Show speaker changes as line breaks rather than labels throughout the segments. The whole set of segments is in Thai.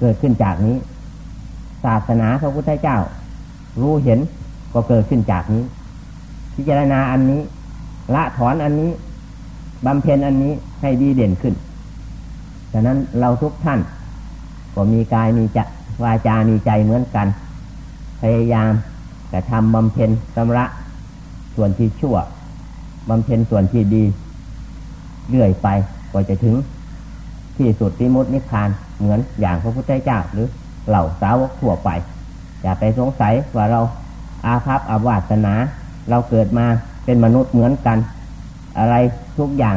เกิดขึ้นจากนี้ ศาสนาพระพุทธเจ้า รู้เห็นก็เกิดขึ้นจากนี้ พิจารณาอันนี้ ละถอนอันนี้บำเพ็ญอันนี้ให้ดีเด่นขึ้นฉะนั้นเราทุกท่าน ก็มีกายมีจะวาจามีใจเหมือนกัน พยายามกระทำบำเพ็ญสำระส่วนที่ชั่วบำเพ็ญส่วนที่ดี เรื่อยไปก็จะถึงที่สุดที่มุดนิพพาน เหมือนอย่างพระพุทธเจ้าหรือเหล่าสาวกทั่วไป อย่าไปสงสัยว่าเราอาภัพอาวาสนา เราเกิดมาเป็นมนุษย์เหมือนกัน อะไรทุกอย่าง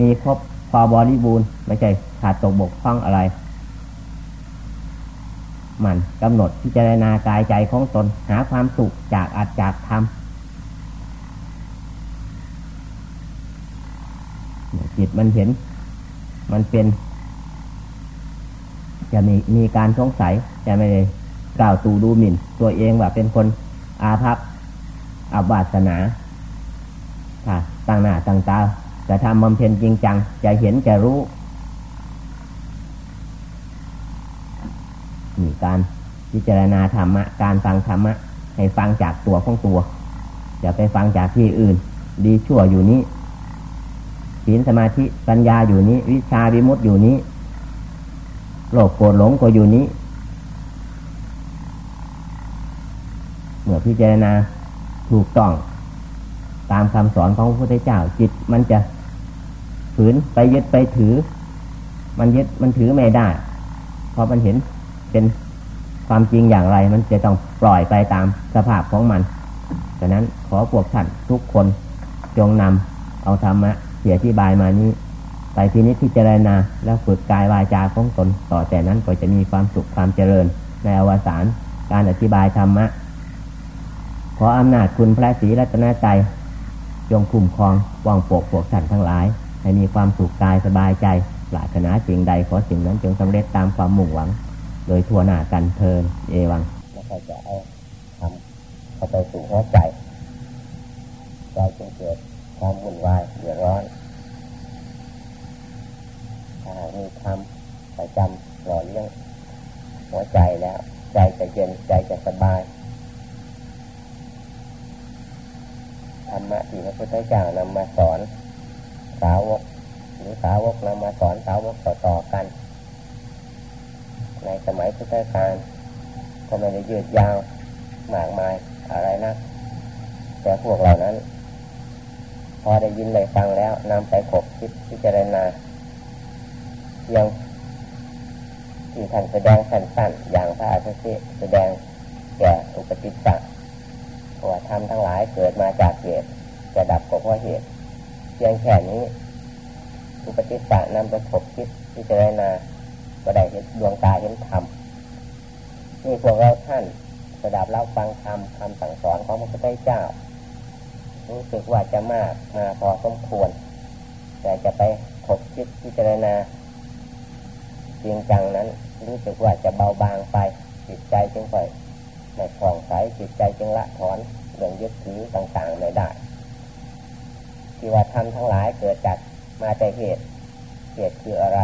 มีครบพอบริบูรณ์ไม่ใช่ขาดตกบกพร่องอะไร มันกำหนดพิจารณากายใจของตนหาความสุขจากอาจจากธรรมจิตมันเห็น มันเป็น จะมีมีการสงสัยจะไม่ได้กล่าวตูดูหมิ่น ตัวเองว่าเป็นคนอาภัพอาบาสนาค่ะตั้งหน้าตั้งตาจะทำบำเพ็ญจริงจัง จะเห็นจะรู้มีการพิจารณาธรรมะ การฟังธรรมะ ให้ฟังจากตัวของตัว อย่าไปฟังจากที่อื่น ดีชั่วอยู่นี้ศีลสมาธิปัญญาอยู่นี้ วิชาวิมุตติอยู่นี้ โลภโกรธหลงก็อยู่นี้ เมื่อพิจารณาถูกต้อง ตามคำสอนของพระพุทธเจ้าจิตมันจะฝืนไปยึดไปถือ มันยึดมันถือไม่ได้พอมันเห็นเป็นความจริงอย่างไร มันจะต้องปล่อยไปตามสภาพของมันฉะนั้นขอพวกท่านทุกคนจงนำเอาธรรมะที่อธิบายมานี้ ไปทีนี้ที่เจรณาแล้วฝึกกายวาจาของตน ต่อแต่นั้นก็จะมีความสุขความเจริญ ในอวสานการอธิบายธรรมะ ขออำนาจคุณพระศรีรัตนใจจงคุ้มครองวางปกพวกท่านทั้งหลาย ให้มีความสุขกายสบายใจปรารถนาสิ่งใดขอสิ่งนั้นจงสำเร็จตามความมุ่งหวัง โดยทั่วหน้ากันเทินเอวังแล้วก็จะเอาทำเข้าไปสู่หัวใจใจจึงเกิดความวุ่นวายเดือดร้อนถ้ามี ธรรมประจำหล่อเลี้ยงหัวใจแล้ว ใจจะเย็นใจจะสบายธรรมะที่พระพุทธเจ้านำมาสอนสาวกหรือสาวกนำมาสอนสาวกต่อๆกัน ในสมัยพุทธกาลก็ไม่ได้ยืดยาวมากมายอะไรนะแต่พวกเหล่านั้น พอได้ยินได้ฟังแล้วนำไปขบคิดพิจารณา เพียงที่ท่านแสดงสั้นๆอย่างพระอาทิตย์แสดงแก่อุปติสักว่าทำทั้งหลายเกิดมาจากเหตุจะดับก็เพราะเหตุเพียงแค่นี้ อุปติสักนำไปขบคิดพิจารณาก็ได้เห็นดวงตาเห็นธรรมนี่พวกเราท่านสดับเล่าฟังธรรมคำสั่งสอนของพระพุทธเจ้า รู้สึกว่าจะมากมาพอสมควร แต่จะไปขบคิดพิจารณา จริงจังนั้น รู้สึกว่าจะเบาบางไป จิตใจจึงค่อยไม่ผ่องใสจิตใจจึงละถอนเรื่องยึดถือต่างๆไม่ได้ที่ว่าทำทั้งหลายเกิดจากมาแต่เหตุ เหตุคืออะไร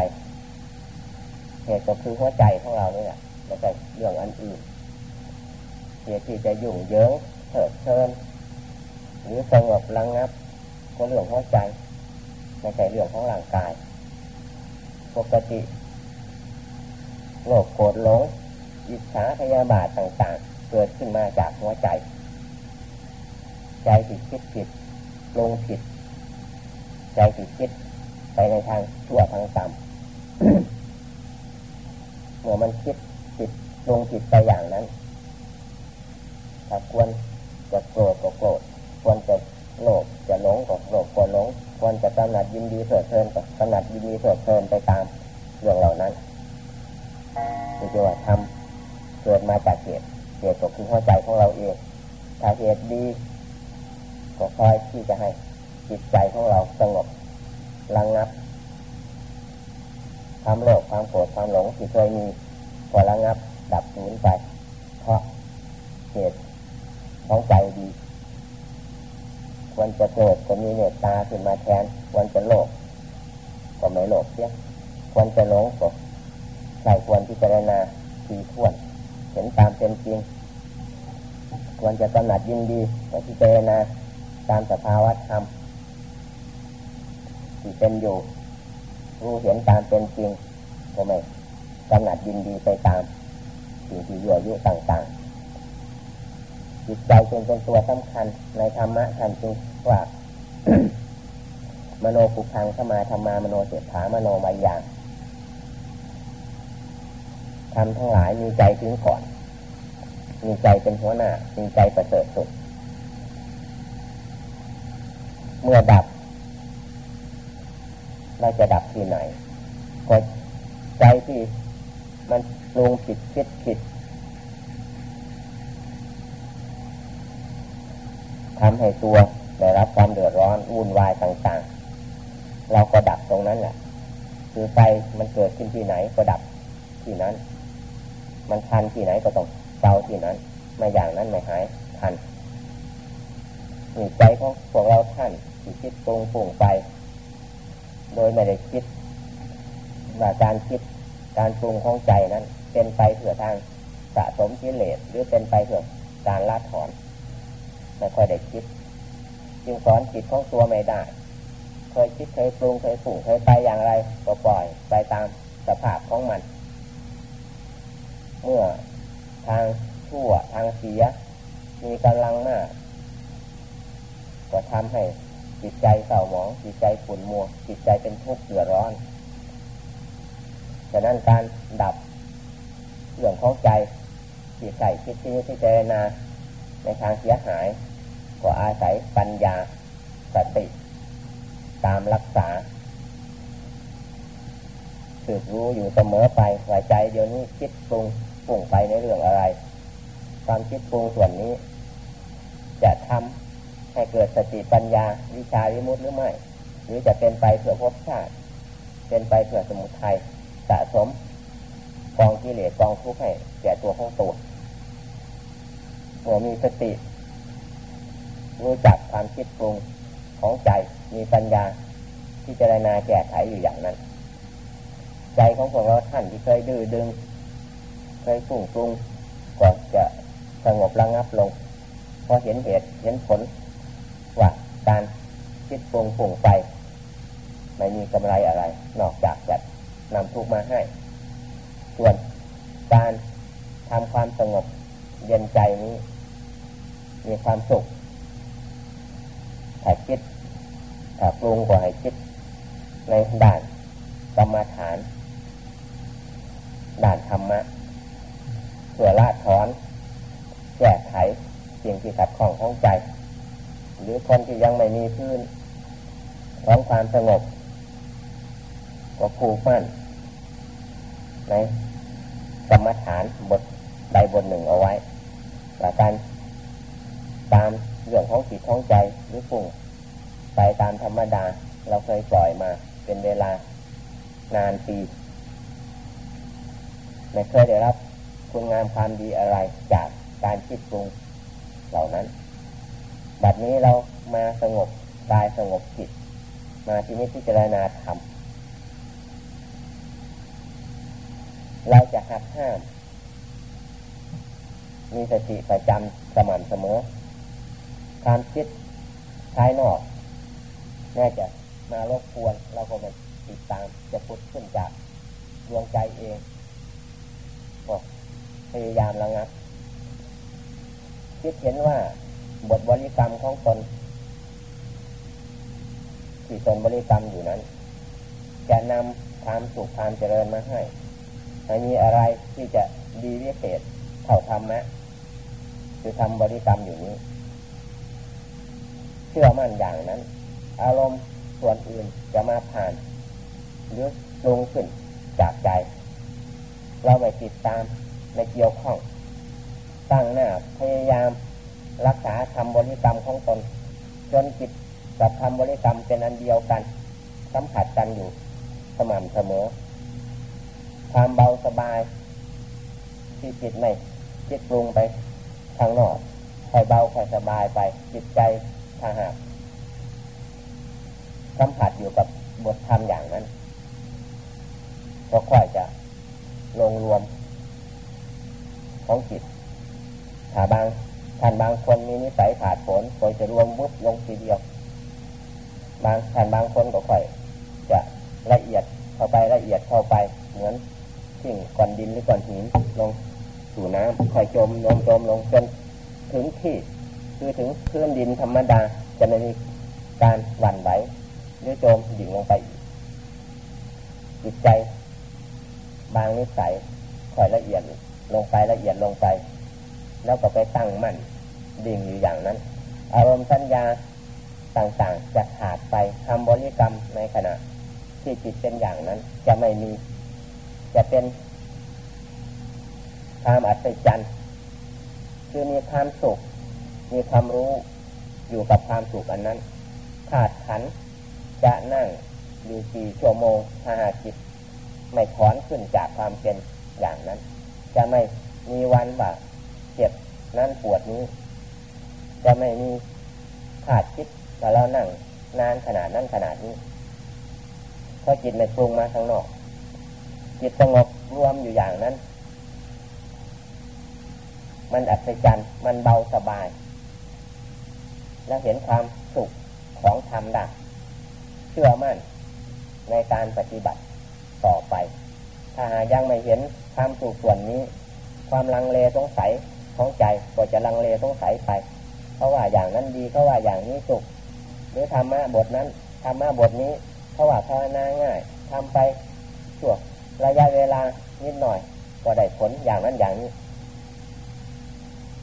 เหตุก็คือหัวใจของเราเนี่แหละไม่ใช่เรื่องอันอื่นเหตุที่จะยุ่งเยิงเถิดเชิญหรือสงบระงับ ก็เรื่องหัวใจไม่ใช่เรื่องของร่างกาย ปกติ โลภโกรธหลงอิจฉาพยาบาทต่างๆ เกิดขึ้นมาจากหัวใจ ใจผิดคิดผิดลงผิด ใจผิดคิดไปในทางชั่วทางต่ำเมื่อมันคิดผิดลงผิดไปอย่างนั้นถ้าควรจะโกรธก็โกรธควรจะโลภจะหลงก็โลภก็หลงควรจะกำหนัดยินดีเสดเพลินก็กำหนัดยินดีเสดเพลินไปตามเรื่องเหล่านั้น คือจะว่าทำเกิดมาจากเหตุเหตุก็คือหัวใจของเราเองถ้าเหตุดีก็คอยที่จะให้จิตใจของเราสงบระงงับความโลภความโกรธความหลงที่เคยมีก็ระงับ ดับสูญไป เพราะเหตุของใจดีควรจะโกรธก็มีเมตตาขึ้นมาแทนควรจะโลภก็ไม่โลภเสียควรจะหลงก็ ใส่ควรที่จะได้นาทีท่วนเห็นตามเป็นจริง ควรจะกำหนัดยินดีและที่เจนาตามสภาวะธรรมที่เป็นอยู่ รู้เห็นตามเป็นจริงก็ไม่กำหนัดยินดีไปตามสิ่งที่ยั่วยุต่างๆ จิตใจจึงเป็นตัวสำคัญในธรรมะท่านจึงว่ามโนปุพังขมาธรรมามโนเสถามโนมายาง ทำทั้งหลายมีใจถึงก่อน มีใจเป็นหัวหน้า มีใจประเสริฐสุด เมื่อดับ เราจะดับที่ไหนก็ใจที่มันปรุงผิดคิดผิดทำให้ตัวได้รับความเดือดร้อนวุ่นวายต่างๆ เราก็ดับตรงนั้นแหละ คือไฟมันเกิดขึ้นที่ไหนก็ดับที่นั้น มันทันที่ไหนก็ต้องเตาที่นั้นไม่อย่างนั้นไม่หายทันมีใจของพวกเราท่านที่คิดปรุงปุ่งไป โดยไม่ได้คิดว่าการคิดการปรุงของใจนั้น เป็นไปเพื่อทางสะสมกิเลสหรือเป็นไปเพื่อการละถอนไม่ค่อยได้คิด จึงสอนจิตของตัวไม่ได้เคยคิดเคยปรุงเคยปุ่งเคยไปอย่างไรก็ปล่อยไปตามสภาพของมัน เมื่อทางชั่วทางเสีย มีกำลังมากก็ทำให้จิตใจเศร้าหมอง จิตใจขุ่นมัว จิตใจเป็นทุกข์เดือดร้อนฉะนั้นการดับเรื่องของใจจิตใจคิดที่ที่เจนาในทางเสียหาย ก็อาศัยปัญญาสติตามรักษาสืบรู้อยู่เสมอไปหัวใจเดี๋ยวนี้คิดปรุง ปุ่งไปในเรื่องอะไร ความคิดปรุงส่วนนี้ จะทำให้เกิดสติปัญญาวิชาวิมุติหรือไม่ หรือจะเป็นไปเพื่อภพชาติ เป็นไปเพื่อสมุทัยสะสมกองกิเลสกองทุกข์ให้แก่ตัวของตัวเมื่อมีสติ รู้จักความคิดปรุงของใจมีปัญญาที่จะรายนาแก้ไขอยู่อย่างนั้น ใจของพวกเราท่านที่เคยดื้อดึง เคยฝุ่งปรุงก็จะสงบระงับลงพอเห็นเหตุเห็นผลว่าการคิดปรุงฝุ่งไป ไม่มีกำไรอะไร นอกจากจะนำทุกมาให้ ส่วนการทำความสงบเย็นใจนี้ มีความสุขถ้าคิดถ้าปรุงก็ให้คิดในด่านกรรมฐาน ด่านธรรมะ พื่อละถอนแก้ไขสิ่งที่ขัดข้องของใจ หรือคนที่ยังไม่มีพื้นของความสงบ ก็ผูกมั่นในกรรมฐานบทใดบทหนึ่งเอาไว้แต่การตามเรื่องของจิตของใจหรือปุ่งไปตามธรรมดาเราเคยปล่อยมาเป็นเวลานานปีไม่เคยได้รับ คุณงามความดีอะไรจากการคิดปรุงเหล่านั้น แบัดนี้เรามาสงบกายสงบจิต มาที่นี้พิจารณาธรรมเราจะหักห้าม มีสติประจำสม่ำเสมอ ความคิดภายนอกน่าจะมารบกวนเราก็ไม่ติดตามจะพุดขึ้นจากดวงใจเอง พยายามระงับ คิดเห็นว่าบทบริกรรมของตนที่ตนบริกรรมอยู่นั้น จะนำความสุขความเจริญมาให้ไม่มีอะไรที่จะดีวิเศษเท่าธรรมะคือทำบริกรรมอยู่นี้ เชื่อมั่นอย่างนั้น อารมณ์ส่วนอื่นจะมาผ่านหรือลงขึ้นจากใจ เราไม่ติดตาม ไม่เกี่ยวข้อง ตั้งหน้าพยายามรักษาทำบริกรรมของตน จนจิตกับทำบริกรรมเป็นอันเดียวกันสัมผัสกันอยู่สม่ำเสมอ ความเบาสบายที่จิตไม่คิดปรุงไปทางนอกค่อยเบาค่อยสบายไป จิตใจถ้าหากสัมผัสอยู่กับบทธรรมอย่างนั้นก็ค่อยจะลงรวม ของจิตถ้าบางท่านบางคนมีนิสัยขาดผลก็จะรวมวุบลงทีเดียว บางท่านบางคนก็ค่อย จะละเอียดเข้าไปละเอียดเข้าไป เหมือนสิ่งก้อนดินหรือก้อนหินลงสู่น้ำค่อยจมลงจมลงจนถึงที่คือถึงพื้นดินธรรมดาจะไม่มีการหวั่นไหวหรือโจมดิ่งลงไปจิตใจ บางนิสัยค่อยละเอียด ลงไปละเอียดลงไป แล้วก็ไปตั้งมั่นดิ่งอยู่อย่างนั้น อารมณ์สัญญาต่างๆจะขาดไปทำบริกรรมในขณะ ที่จิตเป็นอย่างนั้น จะไม่มี จะเป็นความอัศจรรย์คือมีความสุข มีความรู้อยู่กับความสุขอันนั้น ขาดขันจะนั่งอยู่สี่ชั่วโมงถ้าหากจิต ไม่ถอนขึ้นจากความเป็นอย่างนั้น จะไม่มีวันว่าเจ็บนั่นปวดนี้ จะไม่มีขาดคิดว่าเรานั่ง นานขนาดนั้นขนาดนี้เพราะจิตไม่ปรุงมาข้างนอก จิตสงบรวมอยู่อย่างนั้น มันอัศจรรย์มันเบาสบาย และเห็นความสุขของธรรมได้เชื่อมั่นในการปฏิบัติต่อไป ถ้าหายังไม่เห็น ความสุขส่วนนี้ ความลังเลสงสัยของใจก็จะลังเลสงสัยไป เพราะว่าอย่างนั้นดีเพราะว่าอย่างนี้สุข หรือธรรมะบทนั้นธรรมะบทนี้เพราะว่าภาวนาง่ายทำไปช่วงระยะเวลานิดหน่อย ก็ได้ผลอย่างนั้นอย่างนี้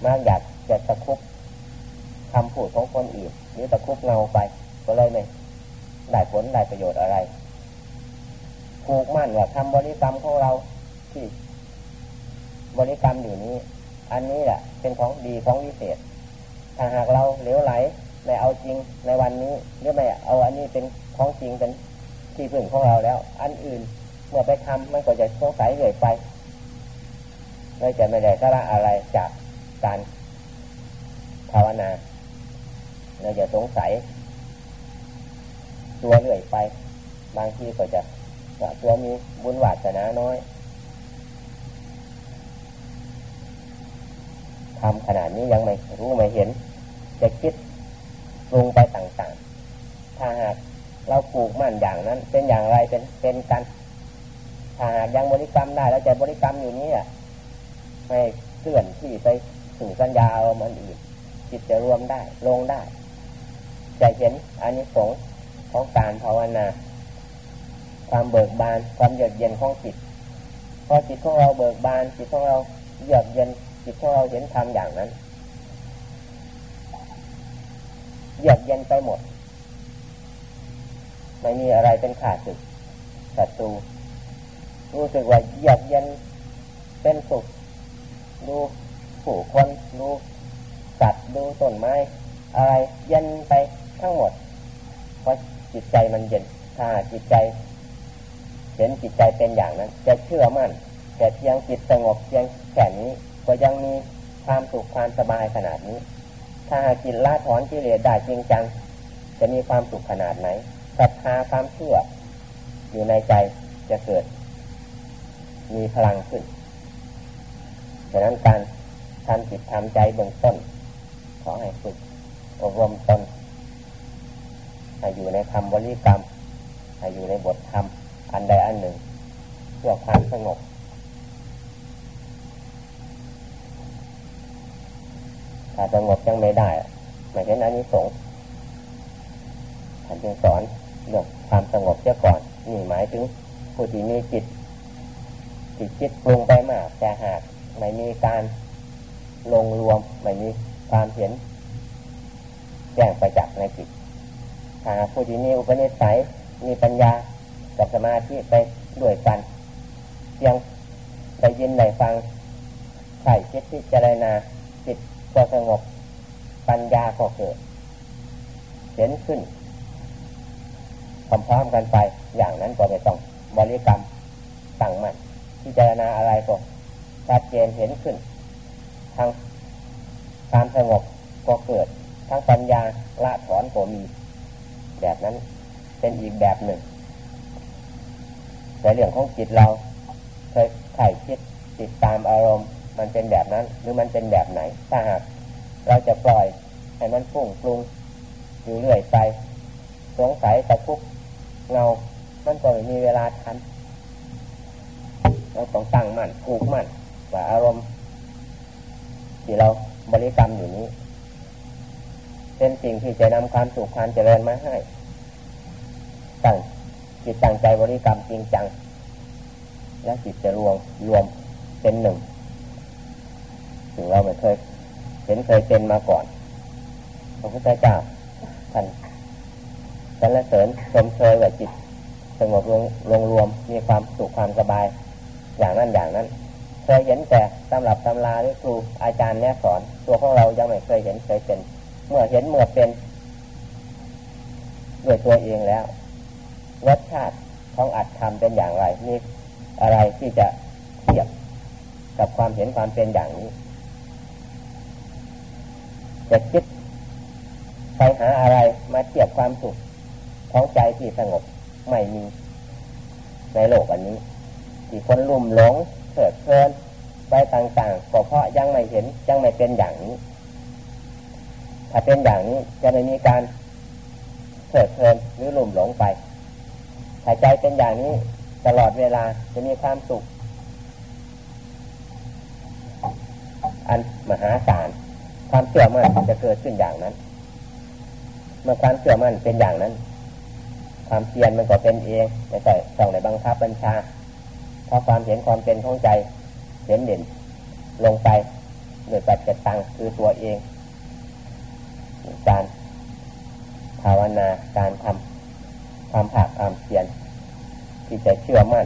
มากอยากจะตะคุบคำพูดของคนอื่นหรือตะคุบเงาไป ก็เลยไม่ได้ผลได้ประโยชน์อะไรผูกมั่นว่าทำบริกรรมของเราที่ บริกรรมอยู่นี้ อันนี้แหละเป็นของดีของวิเศษ ถ้าหากเราเหลวไหลไม่เอาจริงในวันนี้หรือไม่เอาอันนี้เป็นของจริงเป็นที่พึ่งของเราแล้ว อันอื่นเมื่อไปทำมันก็จะสงสัยเรื่อยไปเลยจะไม่ได้สาระอะไรจากการภาวนาเราจะสงสัย ตัวเรื่อยไป บางทีก็จะตัวมีบุญวาสนาน้อย ทำขนาดนี้ยังไม่รู้ไม่เห็น จะคิดปรุงไปต่างๆ ถ้าหากเราปลูกมั่นอย่างนั้น เป็นอย่างไรเป็นเป็นกัน ถ้าหากยังบริกรรมได้แล้วจะบริกรรมอยู่นี้อะไม่เคลื่อนที่ไปสู่สัญญาเอามณ์อื่นจิตจะรวมได้ ลงได้จะเห็นอานิสงส์ของการภาวนา ความเบิกบานความเยือกเย็นของจิตพอจิตของเราเบิกบานจิตของเราเยือกเย็น จิตของเราเห็นธรรมอย่างนั้นเยือกเย็นไปหมด ไม่มีอะไรเป็นขาดสึกศัตรูรู้สึกว่าเยือกเย็นเป็นสุขดูผู้คนดูสัตว์ดูต้นไม้ อะไรเย็นไปทั้งหมดเพราะจิตใจมันเย็นถ้าจิตใจเห็นจิตใจเป็นอย่างนั้น จะเชื่อมั่นแต่เพียงจิตสงบเพียงแค่นี้ ก็ยังมีความสุขความสบายขนาดนี้ ถ้าหากจิตละถอนกิเลสได้จริงจัง จะมีความสุขขนาดไหนศรัทธาความเชื่อ อยู่ในใจจะเกิด มีพลังขึ้นดังนั้นการทำจิตทำใจเบื้องต้น ขอให้ฝึกอบรมตนให้อยู่ในคำบริกรรมให้อยู่ในบทธรรมอันใดอันหนึ่ง เพื่อความสงบ ถ้าสงบยังไม่ได้ไม่เห็นอันนี้สงท่านจึงสอนเรื่องความสงบเสียก่อนนี่หมายถึงผู้ที่มีจิตจิตคิดปรุงไปมาก แต่หากไม่มีการลงรวมไม่มีความเห็นแจ้งประจักษ์ในจิตถ้าผู้ที่มีอุปนิสัยมีปัญญากับสมาธิไปด้วยกันยังได้ยินได้ฟังใส่คิดที่เจรณา ก็สงบ ปัญญาก็เกิด เห็นขึ้นพร้อมๆกันไป อย่างนั้นก็ไม่ต้องบริกรรมตั้งมั่นพิจารณาอะไรก็ชัดเจนเห็นขึ้นทางความสงบก็เกิดทั้งปัญญาละถอนก็มี แบบนั้นเป็นอีกแบบหนึ่งแต่เรื่องของจิตเราเคยไข่คิดติดตามอารมณ์ มันเป็นแบบนั้น หรือมันเป็นแบบไหน ถ้าหากเราจะปล่อยให้มันฟุ้งปรุงอยู่เรื่อยไป สงสัยตะคุกเงา มันก็ไม่มีเวลาทันเราต้องตั้งมั่นผูกมั่นว่าอารมณ์ ที่เราบริกรรมอยู่นี้ เป็นสิ่งที่จะนำความสุขความเจริญมาให้ตั้งจิตตั้งใจบริกรรมจริงจัง และจิตจะรวมรวมเป็นหนึ่ง ถึงเราไม่เคยเห็นเคยเป็นมาก่อนพระพุทธเจ้าท่านสรรเสริญชมเชยว่าจิตสงบลงลงรวมมีความสุขความสบาย อย่างนั้นอย่างนั้น เคยเห็นแต่ตำรับตำราหรือครูอาจารย์แนะสอน ตัวของเรายังไม่เคยเห็นเคยเป็น เมื่อเห็นเมื่อเป็นด้วยตัวเองแล้วรสชาติของอัดทำเป็นอย่างไรมีอะไรที่จะเทียบกับความเห็นความเป็นอย่างนี้ จะคิดไปหาอะไรมาเทียบความสุขของใจที่สงบไม่มี ในโลกอันนี้ ที่คนลุ่มหลงเถิดเพลินไปต่างๆก็เพราะยังไม่เห็นยังไม่เป็นอย่างนี้ ถ้าเป็นอย่างนี้จะไม่มีการเถิดเพลินหรือลุ่มหลงไปถ้าใจเป็นอย่างนี้ตลอดเวลาจะมีความสุข อันมหาศาล ความเชื่อมั่นจะเกิดขึ้นอย่างนั้น เมื่อความเชื่อมั่นเป็นอย่างนั้น ความเพียรมันก็เป็นเองไม่ใช่ต้องในบังคับบัญชาเพราะความเห็นความเป็นของใจเห็นเด่นลงไปโดยปัจจตังคือตัวเอง การภาวนาการทำความผักความเพียรที่จะเชื่อมั่น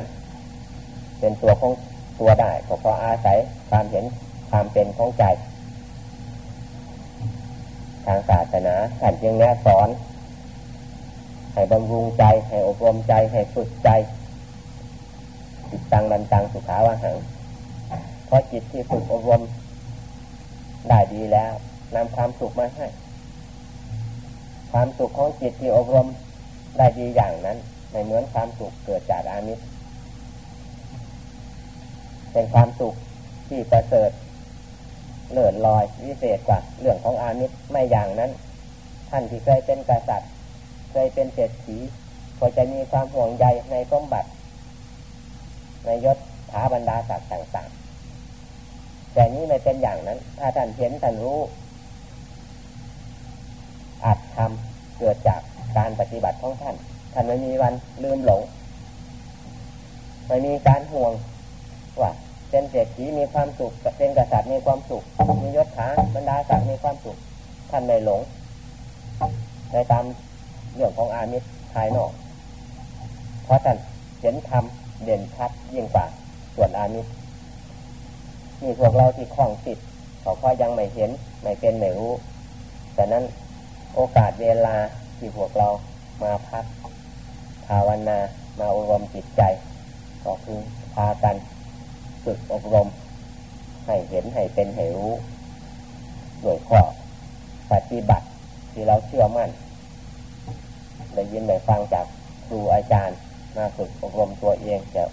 เป็นตัวของตัวได้ก็เพราะอาศัยความเห็นความเป็นของใจางศาสนาท่านจึงแนะสอน ให้บำรุงใจ ให้อบรมใจ ให้ฝึกใจจิตตังนันตังสุขาวหังเพราะจิตที่ฝึกอบรมได้ดีแล้วนำความสุขมาให้ ความสุขของจิตที่อบรมได้ดีอย่างนั้นไม่เหมือนความสุขเกิดจากอามิตรเป็นความสุขที่ประเสริฐ เลื่อนลอยวิเศษกว่า เรื่องของอามิตรไม่อย่างนั้น ท่านที่เคยเป็นกษัตริย์ เคยเป็นเศรษฐีก็จะมีความห่วงใยในสมบัติ ในยศถาบรรดาศักดิ์ต่างๆ แต่นี้ไม่เป็นอย่างนั้น ถ้าท่านเห็นท่านรู้อาจทำเกิดจากการปฏิบัติของท่าน ท่านไม่มีวันลืมหลงไม่มีการห่วงว่า เป็นเศรษฐีมีความสุขเป็นกษัตริย์มีความสุข มียศถาบรรดาศักดิ์มีความสุข ท่านไม่หลง ในตามเรื่องของอามิตรภายนอก เพราะท่านเห็นธรรมเด่นชัดยิ่งกว่าส่วนอามิตรมีพวกเราที่คล้องติดเขาก็ยังไม่เห็นไม่เป็นไม่รู้แต่นั้นโอกาสเวลาที่พวกเรามาพักภาวนามาอบรมจิตใจ ก็คือพากัน ฝึกอบรม ให้เห็นให้เป็นให้รู้โดยข้อปฏิบัติที่เราเชื่อมั่นได้ยินได้ฟังจากครูอาจารย์มาฝึกอบรมตัวเองจะ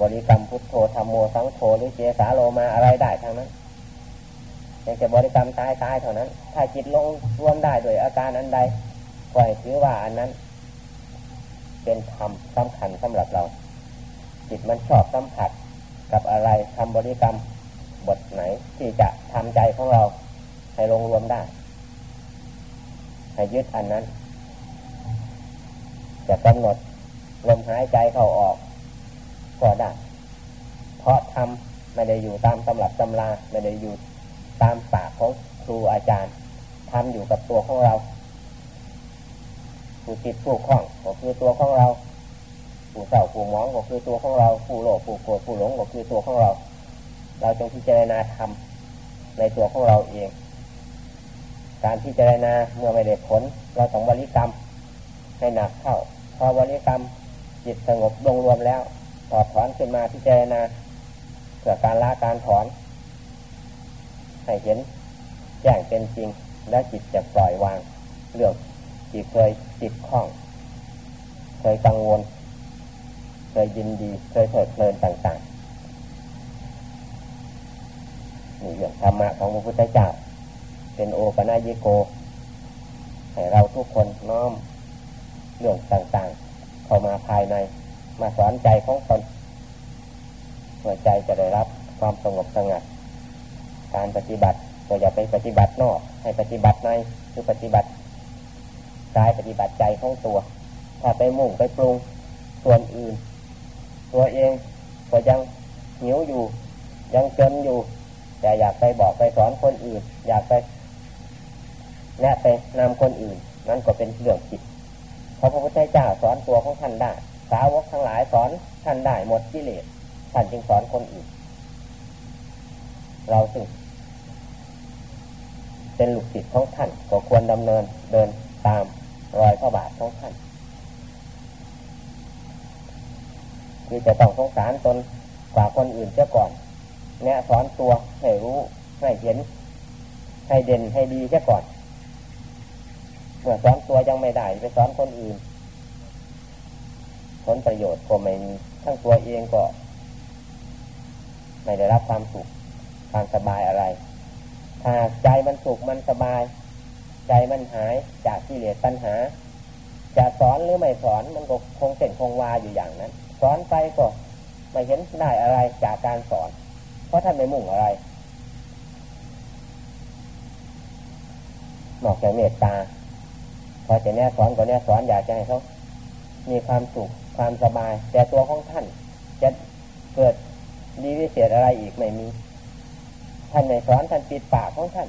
บริกรรมพุทโธธรรมโมสังโฆหรือเจสาโลมาอะไรได้ทั้งนั้นแต่จะบริกรรมตายตายเท่านั้น ถ้าจิตลงรวมได้โดยอาการอันใดก็ให้ถือว่าอันนั้น เป็นธรรมสำคัญสำหรับเรา จิตมันชอบสัมผัส กับอะไรทำบริกรรมบทไหนที่จะทำใจของเราให้ลงรวมได้ ให้ยึดอันนั้น จะกำหนดลมหายใจเข้าออกก็ได้ เพราะทำไม่ได้อยู่ตามตำรับตำราไม่ได้อยู่ตามปากของครูอาจารย์ทำอยู่กับตัวของเราผู้จิตผู้คล้องก็คือตัวของเรา ผู้เศร้าผู้มองก็คือตัวของเราผู้โลภผู้โกรธผู้หลงก็คือตัวของเรา เราจงพิจารณาทำในตัวของเราเอง การพิจารณาเมื่อไม่ได้ผล เราต้องบริกรรมให้หนักเข้า พอบริกรรมจิตสงบลงรวมแล้วถอดถอนขึ้นมาพิจารณาเกิดการละการถอน ให้เห็นแจ้งเป็นจริง และจิตจะปล่อยวางเรื่องที่เคยจิตข้อง เคยกังวล เคยยินดีเคยเพลิดเพลินต่างๆนี่เรื่องธรรมะของพระพุทธเจ้า เป็นโอปนายิโก ให้เราทุกคนน้อมเรื่องต่างๆ เข้ามาภายในมาสอนใจของตนเมื่อใจจะได้รับความสงบสงัด การปฏิบัติก็อย่าไปปฏิบัตินอก ให้ปฏิบัติในคือปฏิบัติกายปฏิบัติใจของตัว ถ้าไปมุ่งไปปรุงส่วนอื่น ตัวเองก็ยังหิวอยู่ ยังจนอยู่ แต่อยากไปบอกไปสอนคนอื่น อยากไปแนะไปนำคนอื่น นั่นก็เป็นเรื่องผิดเพราะพระพุทธเจ้าสอนตัวของท่านได้ สาวกทั้งหลายสอนท่านได้หมดกิเลสท่านจึงสอนคนอื่น เราซึ่งเป็นลูกศิษย์ของท่านก็ควรดำเนินเดินตามรอยพระบาทของท่าน คือจะต้องสงสารตนกว่าคนอื่นเสียก่อนแนะสอนตัวให้รู้ให้เห็น ให้เด่นให้ดีเสียก่อนเมื่อสอนตัวยังไม่ได้ไปสอนคนอื่น ผลประโยชน์ก็ไม่มีทั้งตัวเองก็ไม่ได้รับความสุขความสบายอะไร ถ้าใจมันสุขมันสบาย ใจมันหายจากที่เหลือปัญหา จะสอนหรือไม่สอนมันก็คงเส้นคงวาอยู่อย่างนั้น สอนไปก็ไม่เห็นได้อะไรจากการสอน เพราะท่านไม่มุ่งอะไรนอกจากเมตตาพอจะแน่สอนก็แน่สอนอยากจะให้เขามีความสุขความสบาย แต่ตัวของท่าน จะเกิดดีวิเศษอะไรอีกไม่มี ท่านไม่สอนท่านปิดปากของท่าน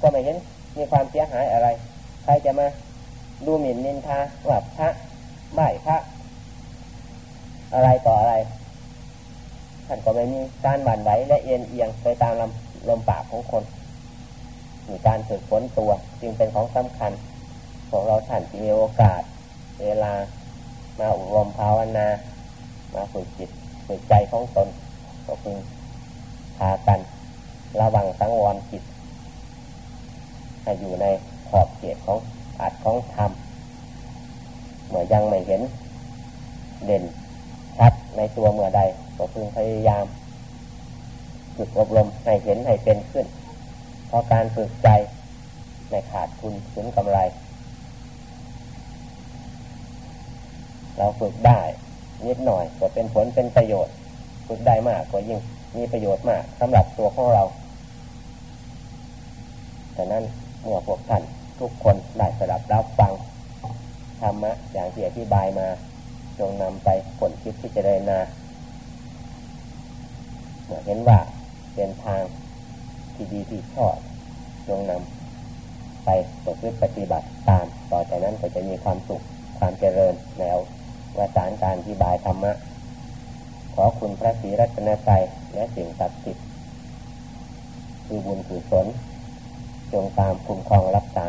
ก็ไม่เห็นมีความเสียหายอะไร ใครจะมาดูหมิ่นนินทาว่าพระไหว้พระ อะไรต่ออะไรท่านก็ไม่มีการหวั่นไหวและเอียงเอียงไปตามลำลมปากของคน มีการฝึกฝนตัวจึงเป็นของสำคัญ ของเราท่านที่มีโอกาส เวลามาอบรมภาวนา มาฝึกจิตฝึกใจของตนก็พึงพากัน ระวังสังวรจิตให้อยู่ในขอบเขตของอาจของธรรมเมื่อยังไม่เห็น เด่น ในตัวเมื่อใดก็พึงพยายามฝึกอบรมให้เห็นให้เป็นขึ้น เพราะการฝึกใจในขาดทุนถึงกำไร เราฝึกได้นิดหน่อยก็เป็นผลเป็นประโยชน์ ฝึกได้มากก็ยิ่งมีประโยชน์มากสำหรับตัวของเราแต่นั้นเมื่อพวกท่านทุกคนได้สดับรับฟังธรรมะอย่างที่อธิบายมา จงนำไปผลคิดที่จะได้นาเมื่อเห็นว่าเป็นทางที่ดีที่ชอบจงนำไปประพฤติปฏิบัติตาม ต่อจากนั้นก็จะมีความสุขความเจริญแนววาสารการอธิบายธรรมะ ขอคุณพระศรีรัตนตรัยและสิ่งศักดิ์สิทธิ์คือบุญกุศลจงตามคุ้มครองรักษา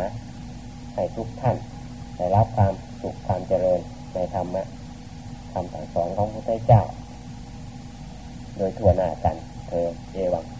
ให้ทุกท่านได้รับความสุขความเจริญในธรรมะ คำสั่งสอนของพระพุทธเจ้า โดยทั่วหน้ากันเธอเอวัง